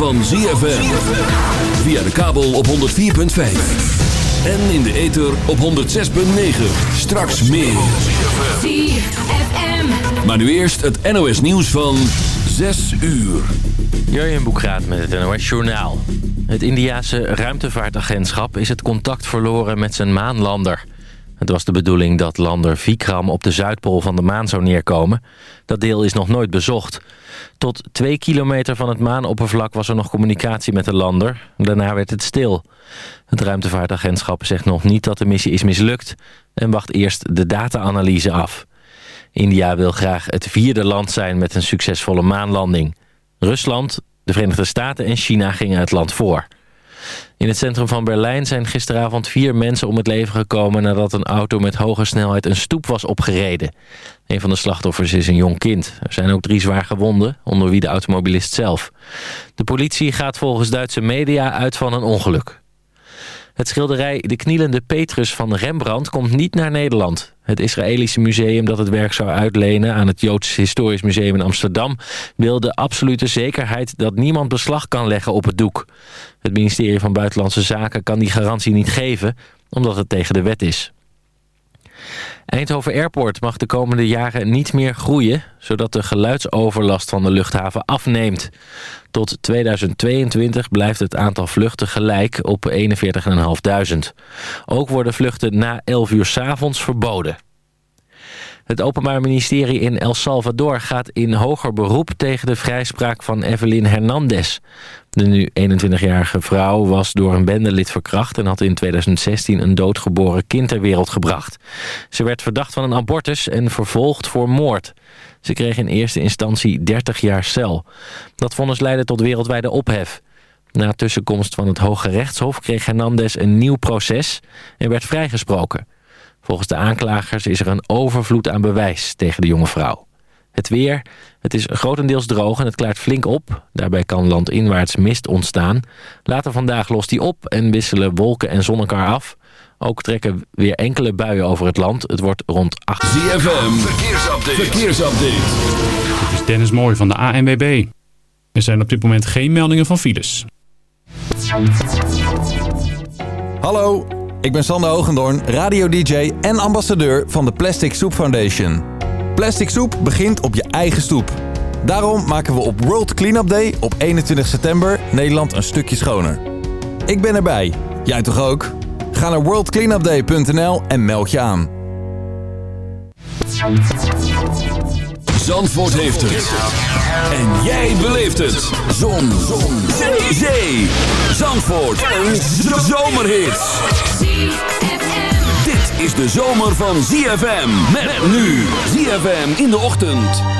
van ZFM. Via de kabel op 104.5. En in de ether op 106.9. Straks meer. ZFM. Maar nu eerst het NOS nieuws van 6 uur. Jurjen Boekraat met het NOS Journaal. Het Indiase ruimtevaartagentschap is het contact verloren met zijn maanlander. Het was de bedoeling dat lander Vikram op de Zuidpool van de maan zou neerkomen. Dat deel is nog nooit bezocht. Tot twee kilometer van het maanoppervlak was er nog communicatie met de lander. Daarna werd het stil. Het ruimtevaartagentschap zegt nog niet dat de missie is mislukt... en wacht eerst de data-analyse af. India wil graag het vierde land zijn met een succesvolle maanlanding. Rusland, de Verenigde Staten en China gingen het land voor. In het centrum van Berlijn zijn gisteravond vier mensen om het leven gekomen... nadat een auto met hoge snelheid een stoep was opgereden. Een van de slachtoffers is een jong kind. Er zijn ook drie zwaar gewonden, onder wie de automobilist zelf. De politie gaat volgens Duitse media uit van een ongeluk. Het schilderij De Knielende Petrus van Rembrandt komt niet naar Nederland. Het Israëlische museum dat het werk zou uitlenen aan het Joods Historisch Museum in Amsterdam... wil de absolute zekerheid dat niemand beslag kan leggen op het doek. Het ministerie van Buitenlandse Zaken kan die garantie niet geven, omdat het tegen de wet is. Eindhoven Airport mag de komende jaren niet meer groeien... zodat de geluidsoverlast van de luchthaven afneemt. Tot 2022 blijft het aantal vluchten gelijk op 41.500. Ook worden vluchten na 11 uur 's avonds verboden. Het Openbaar Ministerie in El Salvador gaat in hoger beroep tegen de vrijspraak van Evelyn Hernandez. De nu 21-jarige vrouw was door een bendelid verkracht en had in 2016 een doodgeboren kind ter wereld gebracht. Ze werd verdacht van een abortus en vervolgd voor moord. Ze kreeg in eerste instantie 30 jaar cel. Dat vonnis leidde tot wereldwijde ophef. Na tussenkomst van het Hoge Rechtshof kreeg Hernandez een nieuw proces en werd vrijgesproken. Volgens de aanklagers is er een overvloed aan bewijs tegen de jonge vrouw. Het weer, het is grotendeels droog en het klaart flink op. Daarbij kan landinwaarts mist ontstaan. Later vandaag lost die op en wisselen wolken en zon elkaar af. Ook trekken weer enkele buien over het land. Het wordt rond 8 ZFM, verkeersupdate. verkeersupdate. Dit is Dennis Mooij van de ANWB. Er zijn op dit moment geen meldingen van files. Hallo, ik ben Sander Hogendoorn, radio-dj en ambassadeur van de Plastic Soup Foundation. Plastic soep begint op je eigen stoep. Daarom maken we op World Cleanup Day op 21 september Nederland een stukje schoner. Ik ben erbij. Jij toch ook? Ga naar worldcleanupday.nl en meld je aan. Zandvoort heeft het. En jij beleeft het. Zon. Zon. Zee. Zee. Zandvoort. Een zomerhit. Dit is de zomer van ZFM. Met nu. ZFM in de ochtend.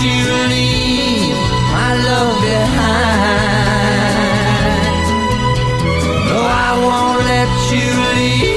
You leave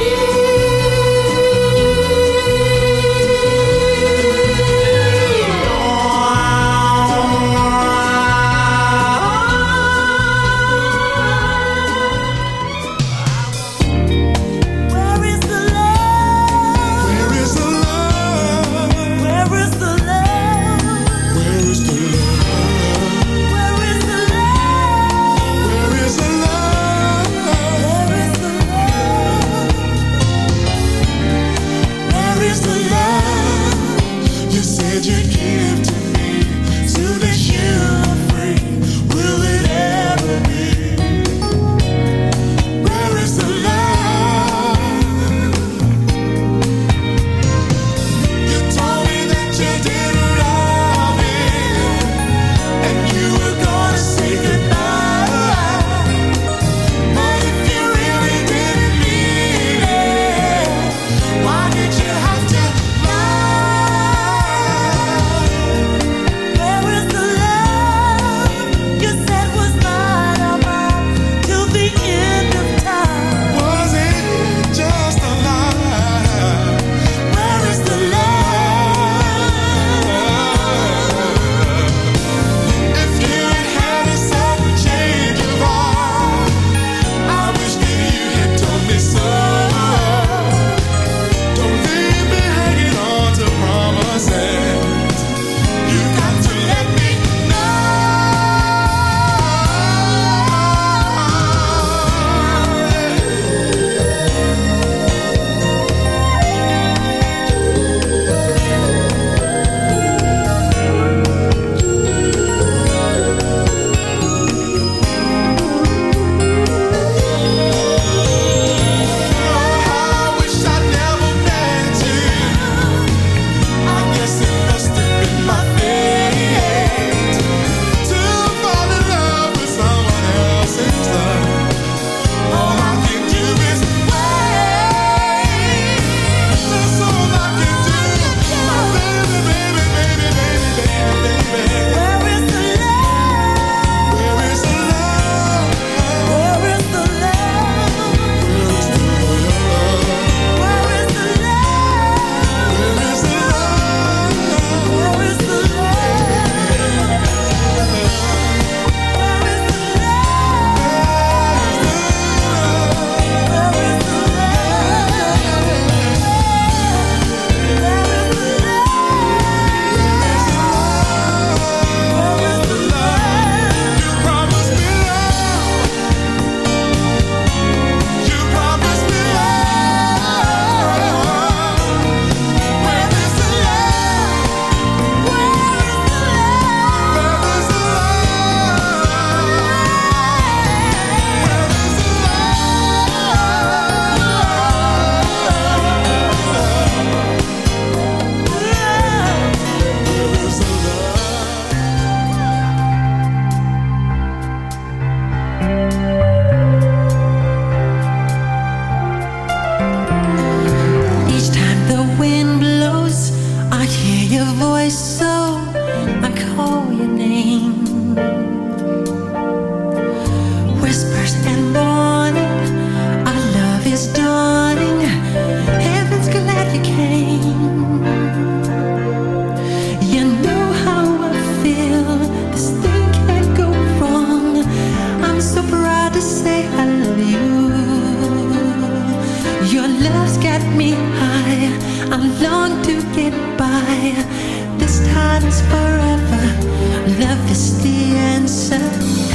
This time is forever. Love is the answer.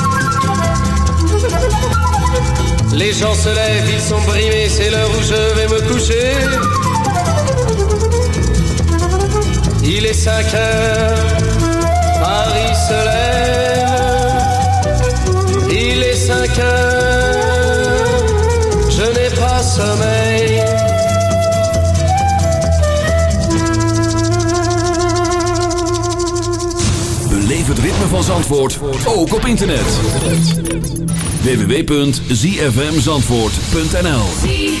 Les gens se lèvent, ils sont brimés, c'est l'heure où je vais me coucher. Il est 5 heures, Paris se lève. Il est 5 heures, je n'ai pas sommeil. Beleef het ritme van Zandvoort ook op internet. www.zfmzandvoort.nl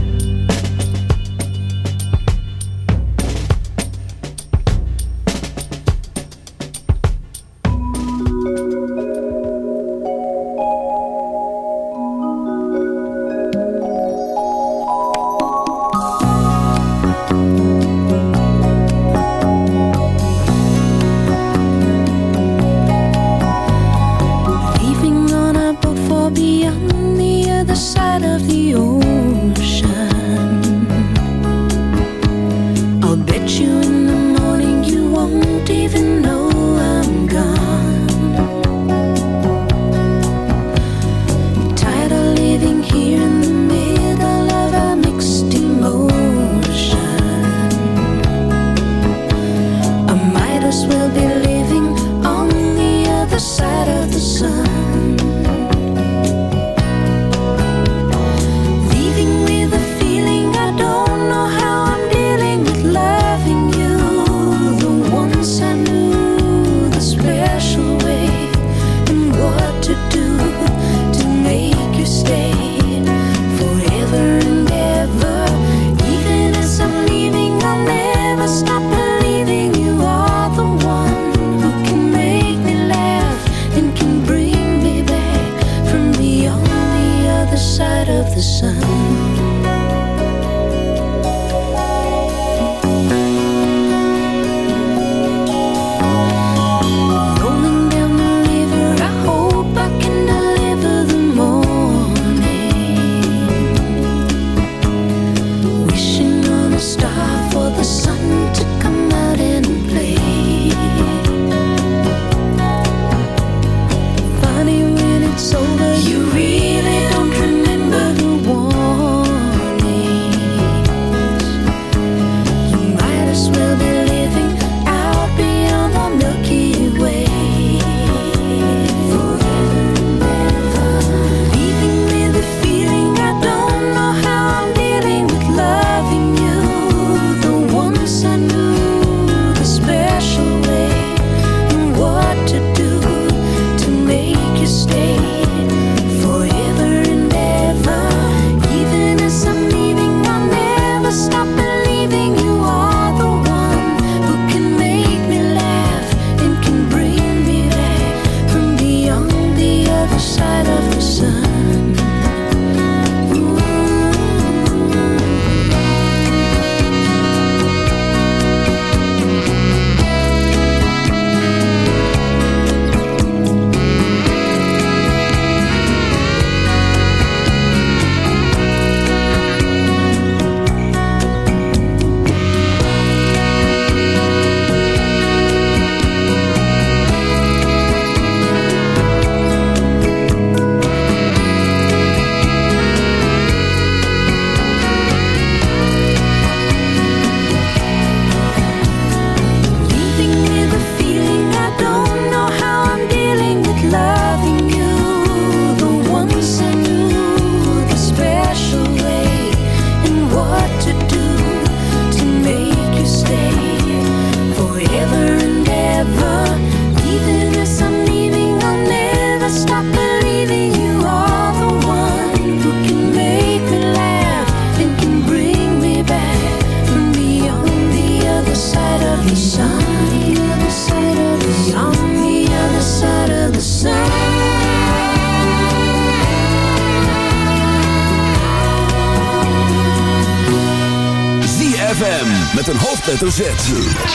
Hoofdletter.